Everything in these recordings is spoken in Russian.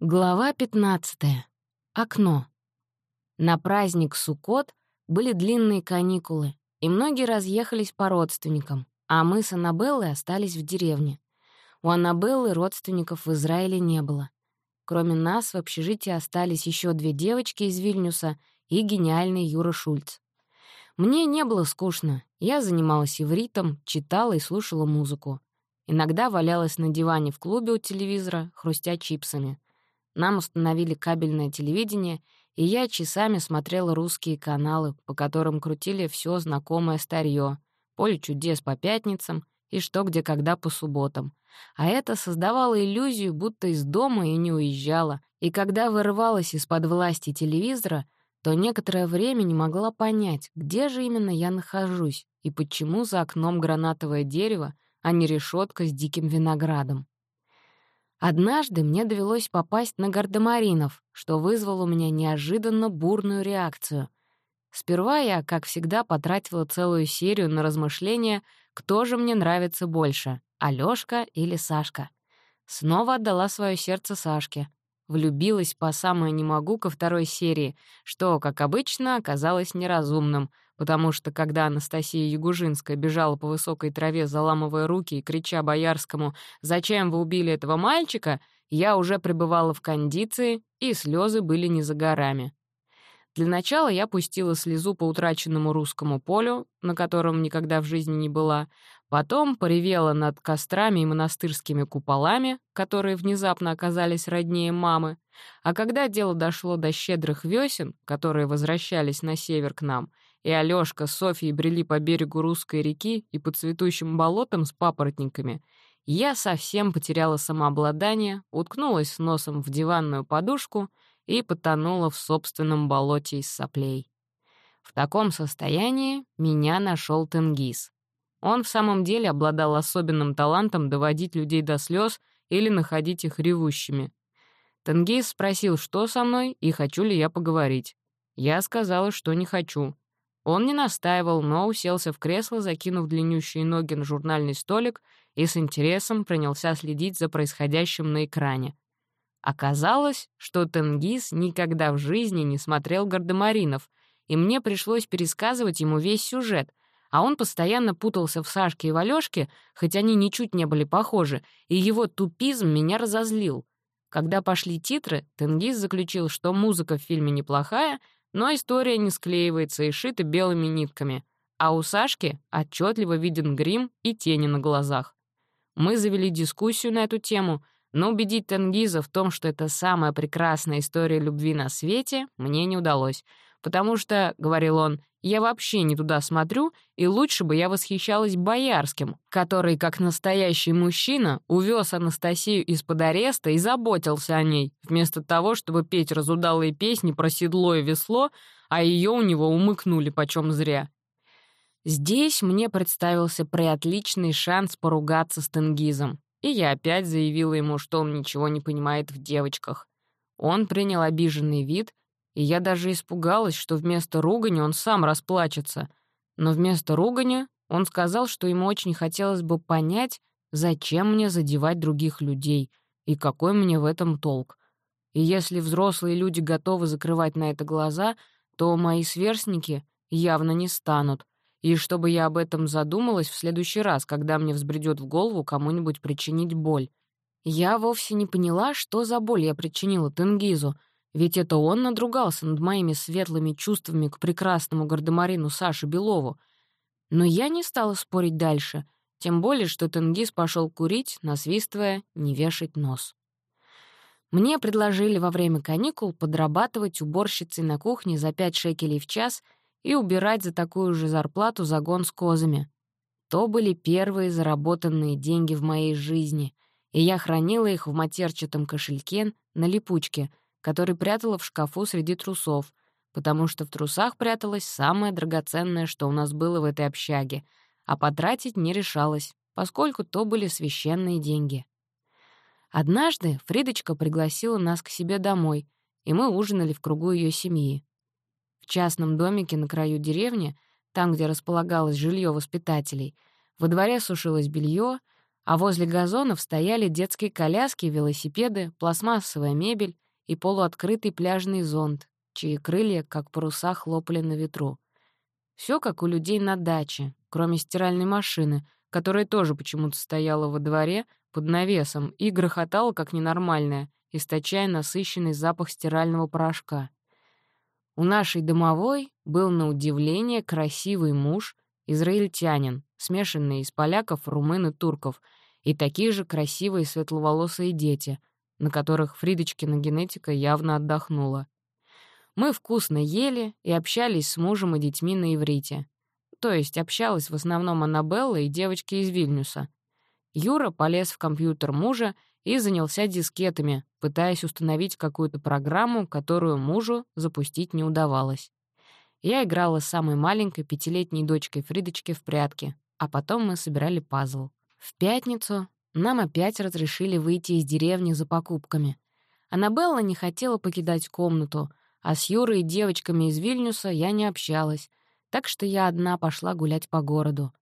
Глава 15. Окно. На праздник Суккот были длинные каникулы, и многие разъехались по родственникам, а мы с Аннабеллой остались в деревне. У Аннабеллы родственников в Израиле не было. Кроме нас в общежитии остались еще две девочки из Вильнюса и гениальный Юра Шульц. Мне не было скучно. Я занималась ивритом, читала и слушала музыку. Иногда валялась на диване в клубе у телевизора, хрустя чипсами — нам установили кабельное телевидение, и я часами смотрела русские каналы, по которым крутили все знакомое старье, «Поле чудес» по пятницам и «Что, где, когда» по субботам. А это создавало иллюзию, будто из дома и не уезжала, и когда вырывалась из-под власти телевизора, то некоторое время не могла понять, где же именно я нахожусь и почему за окном гранатовое дерево, а не решетка с диким виноградом. Однажды мне довелось попасть на гардемаринов, что вызвало у меня неожиданно бурную реакцию. Сперва я, как всегда, потратила целую серию на размышления, кто же мне нравится больше — Алёшка или Сашка. Снова отдала свое сердце Сашке. Влюбилась по самое не могу ко второй серии, что, как обычно, оказалось неразумным — потому что когда Анастасия Ягужинская бежала по высокой траве, заламывая руки и крича Боярскому «Зачем вы убили этого мальчика?», я уже пребывала в кондиции, и слезы были не за горами. Для начала я пустила слезу по утраченному русскому полю, на котором никогда в жизни не была, потом поревела над кострами и монастырскими куполами, которые внезапно оказались роднее мамы, а когда дело дошло до щедрых весен, которые возвращались на север к нам — и Алёшка с брели по берегу русской реки и по цветущим болотам с папоротниками, я совсем потеряла самообладание, уткнулась носом в диванную подушку и потонула в собственном болоте из соплей. В таком состоянии меня нашел Тенгиз. Он в самом деле обладал особенным талантом доводить людей до слез или находить их ревущими. Тенгиз спросил, что со мной и хочу ли я поговорить. Я сказала, что не хочу. Он не настаивал, но уселся в кресло, закинув длиннющие ноги на журнальный столик и с интересом принялся следить за происходящим на экране. Оказалось, что Тенгиз никогда в жизни не смотрел «Гардемаринов», и мне пришлось пересказывать ему весь сюжет, а он постоянно путался в Сашке и Валёшке, хоть они ничуть не были похожи, и его тупизм меня разозлил. Когда пошли титры, Тенгиз заключил, что музыка в фильме неплохая — но история не склеивается и шита белыми нитками, а у Сашки отчетливо виден грим и тени на глазах. Мы завели дискуссию на эту тему, но убедить Тенгиза в том, что это самая прекрасная история любви на свете, мне не удалось, потому что, — говорил он, — я вообще не туда смотрю, и лучше бы я восхищалась Боярским, который, как настоящий мужчина, увез Анастасию из-под ареста и заботился о ней, вместо того, чтобы петь разудалые песни про седло и весло, а ее у него умыкнули почем зря. Здесь мне представился преотличный шанс поругаться с Тенгизом, и я опять заявила ему, что он ничего не понимает в девочках. Он принял обиженный вид — и я даже испугалась, что вместо ругани он сам расплачется. Но вместо ругани он сказал, что ему очень хотелось бы понять, зачем мне задевать других людей и какой мне в этом толк. И если взрослые люди готовы закрывать на это глаза, то мои сверстники явно не станут. И чтобы я об этом задумалась в следующий раз, когда мне взбредет в голову кому-нибудь причинить боль. Я вовсе не поняла, что за боль я причинила Тенгизу — ведь это он надругался над моими светлыми чувствами к прекрасному гардемарину Саше Белову. Но я не стала спорить дальше, тем более, что Тенгиз пошел курить, насвистывая «не вешать нос». Мне предложили во время каникул подрабатывать уборщицей на кухне за 5 шекелей в час и убирать за такую же зарплату загон с козами. То были первые заработанные деньги в моей жизни, и я хранила их в матерчатом кошельке на липучке — который прятала в шкафу среди трусов, потому что в трусах пряталось самое драгоценное, что у нас было в этой общаге, а потратить не решалась, поскольку то были священные деньги. Однажды Фридочка пригласила нас к себе домой, и мы ужинали в кругу ее семьи. В частном домике на краю деревни, там, где располагалось жилье воспитателей, во дворе сушилось белье, а возле газонов стояли детские коляски, велосипеды, пластмассовая мебель и полуоткрытый пляжный зонт, чьи крылья, как паруса, хлопали на ветру. Все как у людей на даче, кроме стиральной машины, которая тоже почему-то стояла во дворе под навесом и грохотала как ненормальная, источая насыщенный запах стирального порошка. У нашей домовой был на удивление красивый муж, израильтянин, смешанный из поляков, румын и турков, и такие же красивые светловолосые дети, на которых Фридочкина генетика явно отдохнула. Мы вкусно ели и общались с мужем и детьми на иврите. То есть общалась в основном Аннабелла и девочки из Вильнюса. Юра полез в компьютер мужа и занялся дискетами, пытаясь установить какую-то программу, которую мужу запустить не удавалось. Я играла с самой маленькой пятилетней дочкой Фридочки в прятки, а потом мы собирали пазл. В пятницу нам опять разрешили выйти из деревни за покупками. Аннабелла не хотела покидать комнату — а с Юрой и девочками из Вильнюса я не общалась, так что я одна пошла гулять по городу.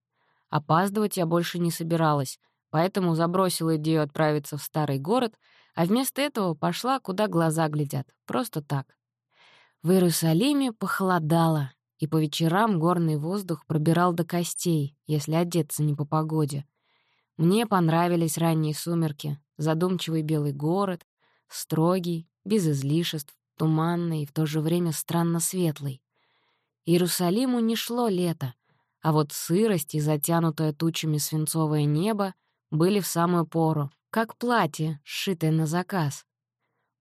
Опаздывать я больше не собиралась, поэтому забросила идею отправиться в старый город, а вместо этого пошла, куда глаза глядят, просто так. В Иерусалиме похолодало, и по вечерам горный воздух пробирал до костей, если одеться не по погоде. Мне понравились ранние сумерки, задумчивый белый город, строгий, без излишеств, туманный и в то же время странно светлый. Иерусалиму не шло лето, а вот сырость и затянутое тучами свинцовое небо были в самую пору, как платье, сшитое на заказ.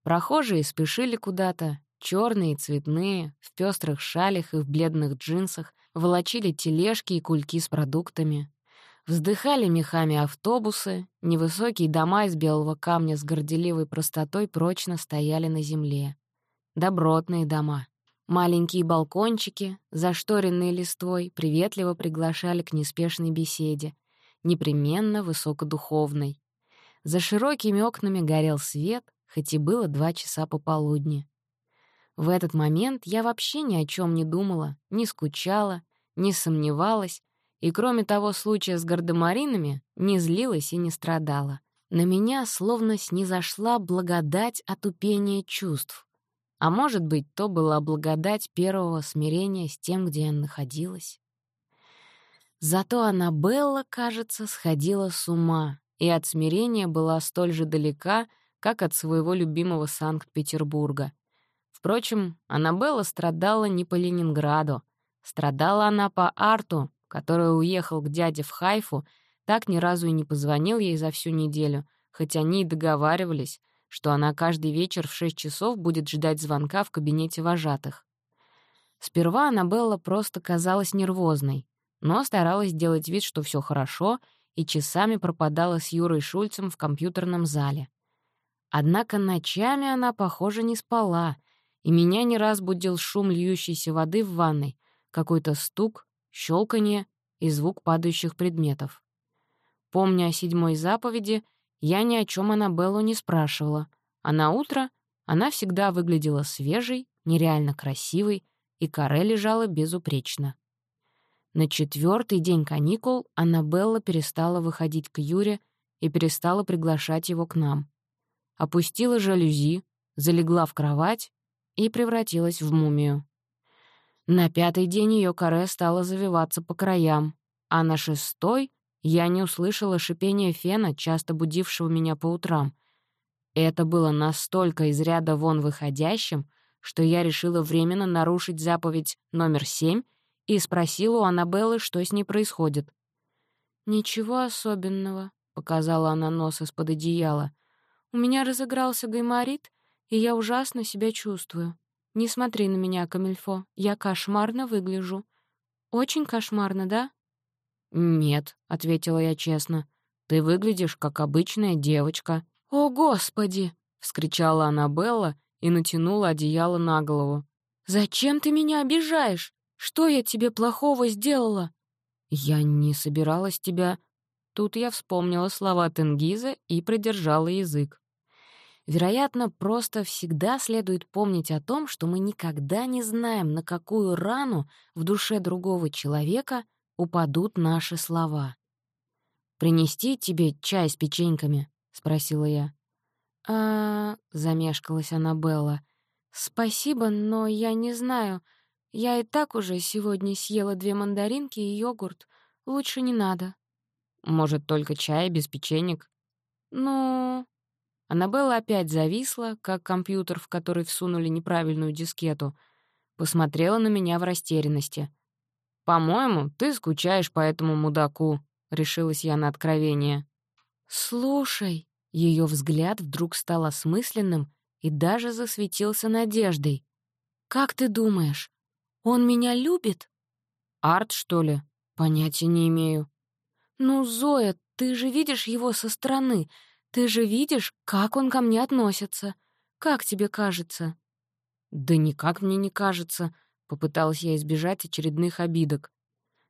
Прохожие спешили куда-то, черные и цветные, в пестрых шалях и в бледных джинсах, волочили тележки и кульки с продуктами. Вздыхали мехами автобусы, невысокие дома из белого камня с горделивой простотой прочно стояли на земле добротные дома. Маленькие балкончики, зашторенные листвой, приветливо приглашали к неспешной беседе, непременно высокодуховной. За широкими окнами горел свет, хоть и было два часа пополудни. В этот момент я вообще ни о чем не думала, не скучала, не сомневалась, и кроме того случая с гардемаринами, не злилась и не страдала. На меня словно снизошла благодать отупения чувств. А может быть, то была благодать первого смирения с тем, где я находилась. Зато Аннабелла, кажется, сходила с ума и от смирения была столь же далека, как от своего любимого Санкт-Петербурга. Впрочем, Аннабелла страдала не по Ленинграду. Страдала она по Арту, который уехал к дяде в Хайфу, так ни разу и не позвонил ей за всю неделю, хоть они и договаривались, что она каждый вечер в шесть часов будет ждать звонка в кабинете вожатых. Сперва Аннабелла просто казалась нервозной, но старалась делать вид, что все хорошо, и часами пропадала с Юрой Шульцем в компьютерном зале. Однако ночами она, похоже, не спала, и меня не раз будил шум льющейся воды в ванной, какой-то стук, щелканье и звук падающих предметов. Помня о седьмой заповеди, я ни о чем Аннабеллу не спрашивала, а на утро она всегда выглядела свежей, нереально красивой, и каре лежала безупречно. На четвертый день каникул Аннабелла перестала выходить к Юре и перестала приглашать его к нам. Опустила жалюзи, залегла в кровать и превратилась в мумию. На пятый день ее каре стало завиваться по краям, а на шестой я не услышала шипения фена, часто будившего меня по утрам. Это было настолько из ряда вон выходящим, что я решила временно нарушить заповедь номер семь и спросила у Аннабеллы, что с ней происходит. «Ничего особенного», — показала она нос из-под одеяла. «У меня разыгрался гайморит, и я ужасно себя чувствую. Не смотри на меня, Камильфо, я кошмарно выгляжу. Очень кошмарно, да?» «Нет», — ответила я честно. «Ты выглядишь как обычная девочка». «О, Господи!» — вскричала Аннабелла и натянула одеяло на голову. «Зачем ты меня обижаешь? Что я тебе плохого сделала?» «Я не собиралась тебя...» Тут я вспомнила слова Тенгиза и продержала язык. Вероятно, просто всегда следует помнить о том, что мы никогда не знаем, на какую рану в душе другого человека упадут наши слова. «Принести тебе чай с печеньками?» — спросила я. «А...» — замешкалась Аннабелла. «Спасибо, но я не знаю. Я и так уже сегодня съела две мандаринки и йогурт. Лучше не надо». «Может, только чай без печенек?» «Ну...» Аннабелла опять зависла, как компьютер, в который всунули неправильную дискету. Посмотрела на меня в растерянности. «По-моему, ты скучаешь по этому мудаку», — решилась я на откровение. «Слушай», — ее взгляд вдруг стал осмысленным и даже засветился надеждой. «Как ты думаешь, он меня любит?» «Арт, что ли? Понятия не имею». «Ну, Зоя, ты же видишь его со стороны. Ты же видишь, как он ко мне относится. Как тебе кажется?» «Да никак мне не кажется», — попыталась я избежать очередных обидок.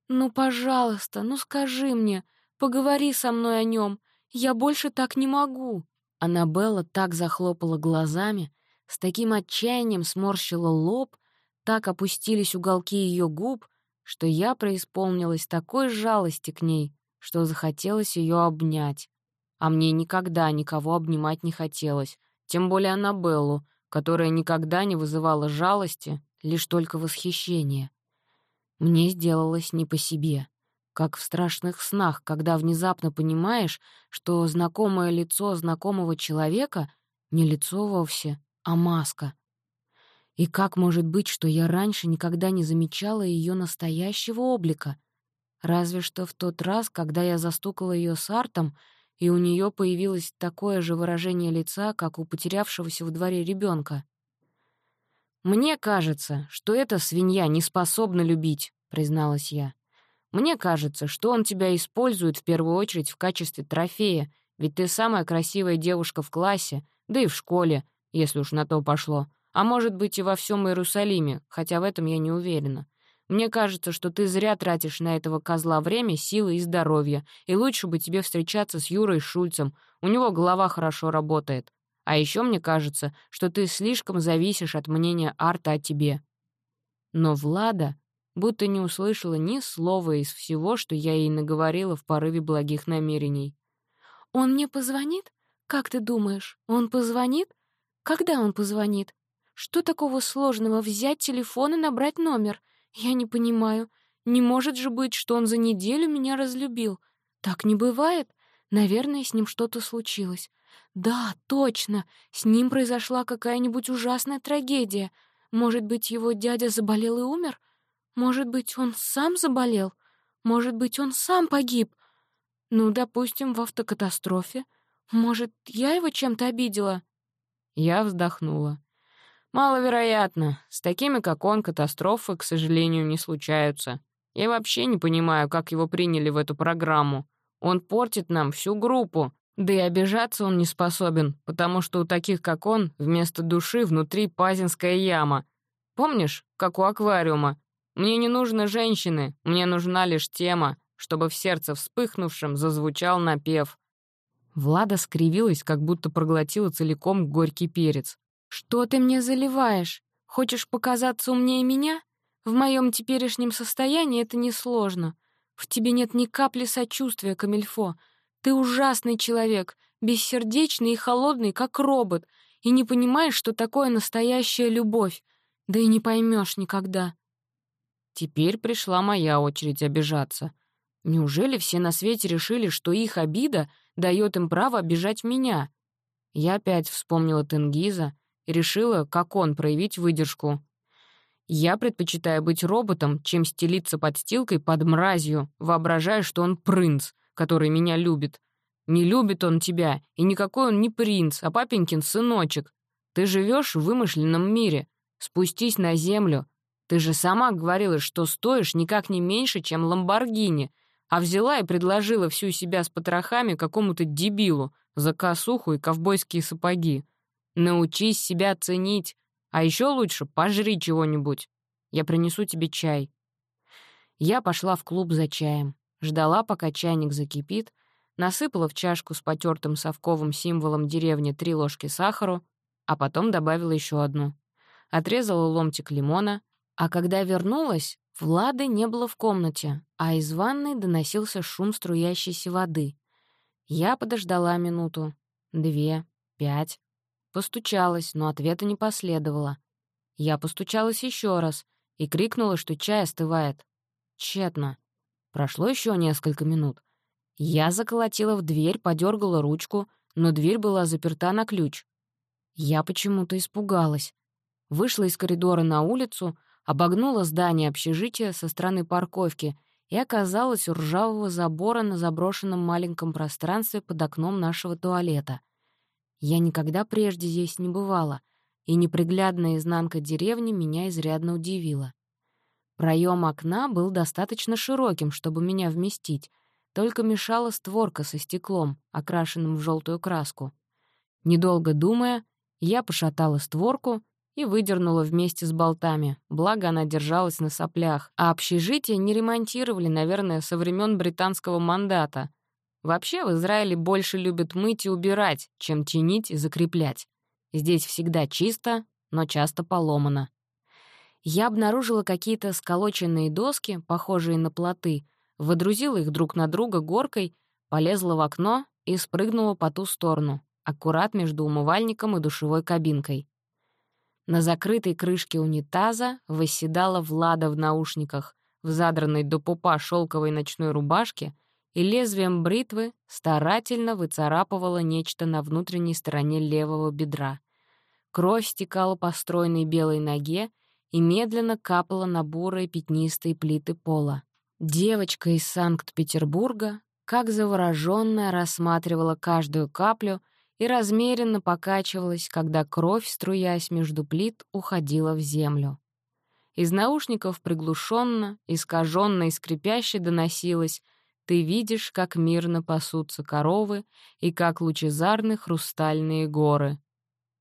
«Ну, пожалуйста, ну скажи мне, поговори со мной о нем. Я больше так не могу». Аннабелла так захлопала глазами, с таким отчаянием сморщила лоб, так опустились уголки ее губ, что я преисполнилась такой жалости к ней, что захотелось ее обнять. А мне никогда никого обнимать не хотелось, тем более Аннабеллу, которая никогда не вызывала жалости, лишь только восхищение. Мне сделалось не по себе, как в страшных снах, когда внезапно понимаешь, что знакомое лицо знакомого человека — не лицо вовсе, а маска. И как может быть, что я раньше никогда не замечала ее настоящего облика? Разве что в тот раз, когда я застукала ее с Артом — и у нее появилось такое же выражение лица, как у потерявшегося в дворе ребенка. «Мне кажется, что эта свинья не способна любить», — призналась я. «Мне кажется, что он тебя использует в первую очередь в качестве трофея, ведь ты самая красивая девушка в классе, да и в школе, если уж на то пошло, а может быть и во всем Иерусалиме, хотя в этом я не уверена. Мне кажется, что ты зря тратишь на этого козла время, силы и здоровье, и лучше бы тебе встречаться с Юрой Шульцем, у него голова хорошо работает. А еще мне кажется, что ты слишком зависишь от мнения Арта о тебе». Но Влада будто не услышала ни слова из всего, что я ей наговорила в порыве благих намерений. «Он мне позвонит? Как ты думаешь, он позвонит? Когда он позвонит? Что такого сложного взять телефон и набрать номер? Я не понимаю. Не может же быть, что он за неделю меня разлюбил. Так не бывает. Наверное, с ним что-то случилось. Да, точно, с ним произошла какая-нибудь ужасная трагедия. Может быть, его дядя заболел и умер? Может быть, он сам заболел? Может быть, он сам погиб? Ну, допустим, в автокатастрофе. Может, я его чем-то обидела?» Я вздохнула. Маловероятно. С такими, как он, катастрофы, к сожалению, не случаются. Я вообще не понимаю, как его приняли в эту программу. Он портит нам всю группу. Да и обижаться он не способен, потому что у таких, как он, вместо души внутри пазинская яма. Помнишь, как у аквариума? Мне не нужны женщины, мне нужна лишь тема, чтобы в сердце вспыхнувшем зазвучал напев. Влада скривилась, как будто проглотила целиком горький перец. «Что ты мне заливаешь? Хочешь показаться умнее меня? В моем теперешнем состоянии это несложно. В тебе нет ни капли сочувствия, Камильфо. Ты ужасный человек, бессердечный и холодный, как робот, и не понимаешь, что такое настоящая любовь. Да и не поймешь никогда». Теперь пришла моя очередь обижаться. Неужели все на свете решили, что их обида дает им право обижать меня? Я опять вспомнила Тенгиза, решила, как он, проявить выдержку. Я предпочитаю быть роботом, чем стелиться подстилкой под мразью, воображая, что он принц, который меня любит. Не любит он тебя, и никакой он не принц, а папенькин сыночек. Ты живешь в вымышленном мире. Спустись на землю. Ты же сама говорила, что стоишь никак не меньше, чем Ламборгини, а взяла и предложила всю себя с потрохами какому-то дебилу за косуху и ковбойские сапоги. Научись себя ценить, а еще лучше пожри чего-нибудь. Я принесу тебе чай». Я пошла в клуб за чаем, ждала, пока чайник закипит, насыпала в чашку с потертым совковым символом деревни три ложки сахару, а потом добавила еще одну. Отрезала ломтик лимона, а когда вернулась, Влады не было в комнате, а из ванной доносился шум струящейся воды. Я подождала минуту, две, пять. Постучалась, но ответа не последовало. Я постучалась еще раз и крикнула, что чай остывает. Тщетно. Прошло еще несколько минут. Я заколотила в дверь, подергала ручку, но дверь была заперта на ключ. Я почему-то испугалась. Вышла из коридора на улицу, обогнула здание общежития со стороны парковки и оказалась у ржавого забора на заброшенном маленьком пространстве под окном нашего туалета. Я никогда прежде здесь не бывала, и неприглядная изнанка деревни меня изрядно удивила. Проем окна был достаточно широким, чтобы меня вместить, только мешала створка со стеклом, окрашенным в желтую краску. Недолго думая, я пошатала створку и выдернула вместе с болтами, благо она держалась на соплях, а общежитие не ремонтировали, наверное, со времен британского мандата. Вообще в Израиле больше любят мыть и убирать, чем чинить и закреплять. Здесь всегда чисто, но часто поломано. Я обнаружила какие-то сколоченные доски, похожие на плоты, водрузила их друг на друга горкой, полезла в окно и спрыгнула по ту сторону, аккурат между умывальником и душевой кабинкой. На закрытой крышке унитаза восседала Влада в наушниках, в задранной до пупа шелковой ночной рубашке и лезвием бритвы старательно выцарапывала нечто на внутренней стороне левого бедра. Кровь стекала по стройной белой ноге и медленно капала на бурые пятнистые плиты пола. Девочка из Санкт-Петербурга, как заворожённая, рассматривала каждую каплю и размеренно покачивалась, когда кровь, струясь между плит, уходила в землю. Из наушников приглушенно, искаженно и скрипяще доносилось «Ты видишь, как мирно пасутся коровы и как лучезарны хрустальные горы».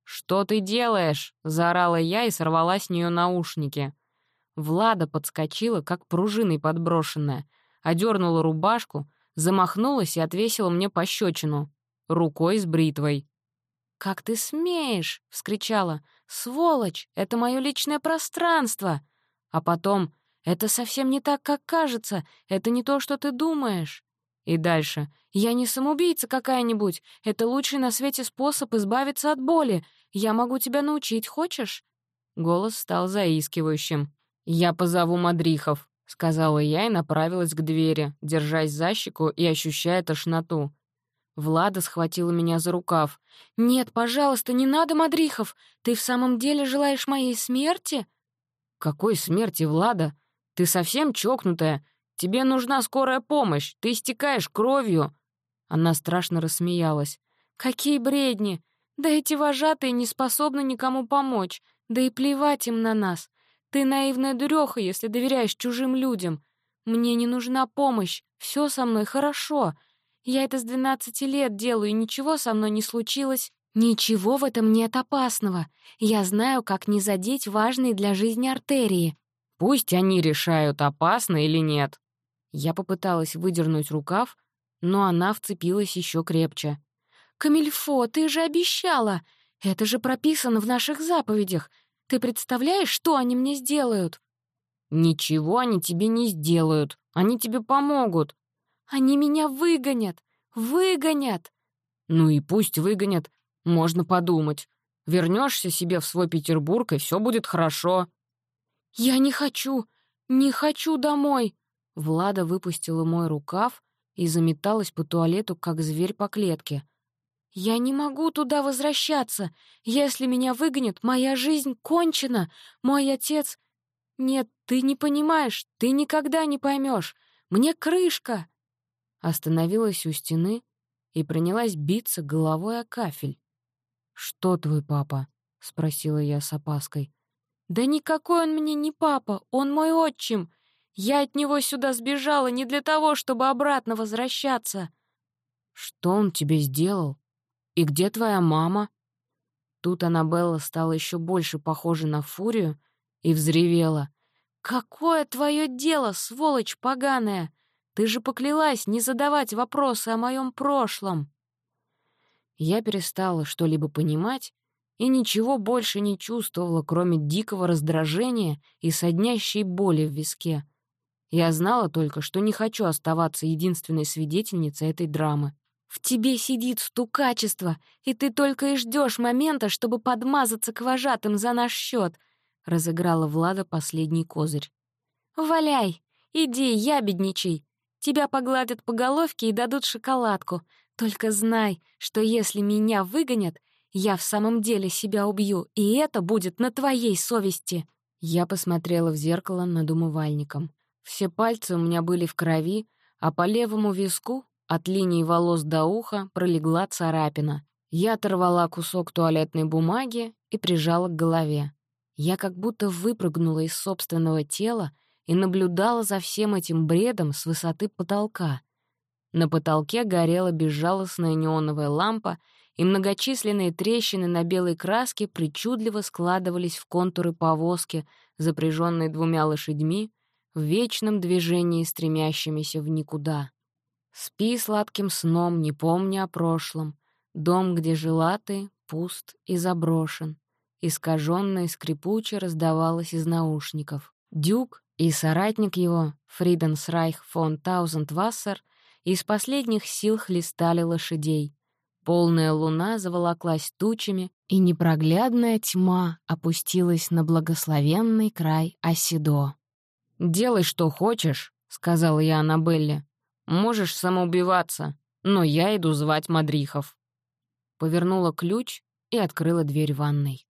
«Что ты делаешь?» — заорала я и сорвала с нее наушники. Влада подскочила, как пружиной подброшенная, одернула рубашку, замахнулась и отвесила мне пощечину. Рукой с бритвой. «Как ты смеешь!» — вскричала. «Сволочь! Это мое личное пространство!» А потом «Это совсем не так, как кажется. Это не то, что ты думаешь». И дальше. «Я не самоубийца какая-нибудь. Это лучший на свете способ избавиться от боли. Я могу тебя научить, хочешь?» Голос стал заискивающим. «Я позову мадрихов», — сказала я и направилась к двери, держась за щеку и ощущая тошноту. Влада схватила меня за рукав. «Нет, пожалуйста, не надо мадрихов! Ты в самом деле желаешь моей смерти?» «Какой смерти, Влада? Ты совсем чокнутая. Тебе нужна скорая помощь. Ты истекаешь кровью». Она страшно рассмеялась. «Какие бредни! Да эти вожатые не способны никому помочь. Да и плевать им на нас. Ты наивная дуреха, если доверяешь чужим людям. Мне не нужна помощь, все со мной хорошо. Я это с двенадцати лет делаю, и ничего со мной не случилось. Ничего в этом нет опасного. Я знаю, как не задеть важные для жизни артерии. Пусть они решают, опасно или нет. Я попыталась выдернуть рукав, но она вцепилась еще крепче. «Камильфо, ты же обещала! Это же прописано в наших заповедях. Ты представляешь, что они мне сделают?» «Ничего они тебе не сделают. Они тебе помогут». «Они меня выгонят! Выгонят!» «Ну и пусть выгонят. Можно подумать. Вернешься себе в свой Петербург, и все будет хорошо». «Я не хочу! Не хочу домой!» Влада выпустила мой рукав и заметалась по туалету, как зверь по клетке. «Я не могу туда возвращаться. Если меня выгонят, моя жизнь кончена. Мой отец... Нет, ты не понимаешь, ты никогда не поймешь. Мне крышка!» Остановилась у стены и принялась биться головой о кафель. «Что твой папа?» — спросила я с опаской. «Да никакой он мне не папа, он мой отчим. Я от него сюда сбежала не для того, чтобы обратно возвращаться». «Что он тебе сделал?» «И где твоя мама?» Тут Аннабелла стала еще больше похожа на фурию и взревела. «Какое твое дело, сволочь поганая? Ты же поклялась не задавать вопросы о моем прошлом!» Я перестала что-либо понимать и ничего больше не чувствовала, кроме дикого раздражения и соднящей боли в виске. Я знала только, что не хочу оставаться единственной свидетельницей этой драмы. В тебе сидит стукачество, и ты только и ждешь момента, чтобы подмазаться к вожатым за наш счет, разыграла Влада последний козырь. «Валяй! Иди, ябедничай! Тебя погладят по головке и дадут шоколадку. Только знай, что если меня выгонят, я в самом деле себя убью, и это будет на твоей совести!» Я посмотрела в зеркало над умывальником. Все пальцы у меня были в крови, а по левому виску от линии волос до уха пролегла царапина. Я оторвала кусок туалетной бумаги и прижала к голове. Я как будто выпрыгнула из собственного тела и наблюдала за всем этим бредом с высоты потолка. На потолке горела безжалостная неоновая лампа, и многочисленные трещины на белой краске причудливо складывались в контуры повозки, запряженной двумя лошадьми, в вечном движении стремящимися в никуда. Спи сладким сном, не помня о прошлом. Дом, где жила ты, пуст и заброшен. Искажённо и скрипуче раздавалось из наушников. Дюк и соратник его, Фриденсрайх фон Таузендвассер, из последних сил хлестали лошадей. Полная луна заволоклась тучами, и непроглядная тьма опустилась на благословенный край Оседо. «Делай, что хочешь», — сказала я Аннабелле. Можешь самоубиваться, но я иду звать мадрихов». Повернула ключ и открыла дверь ванной.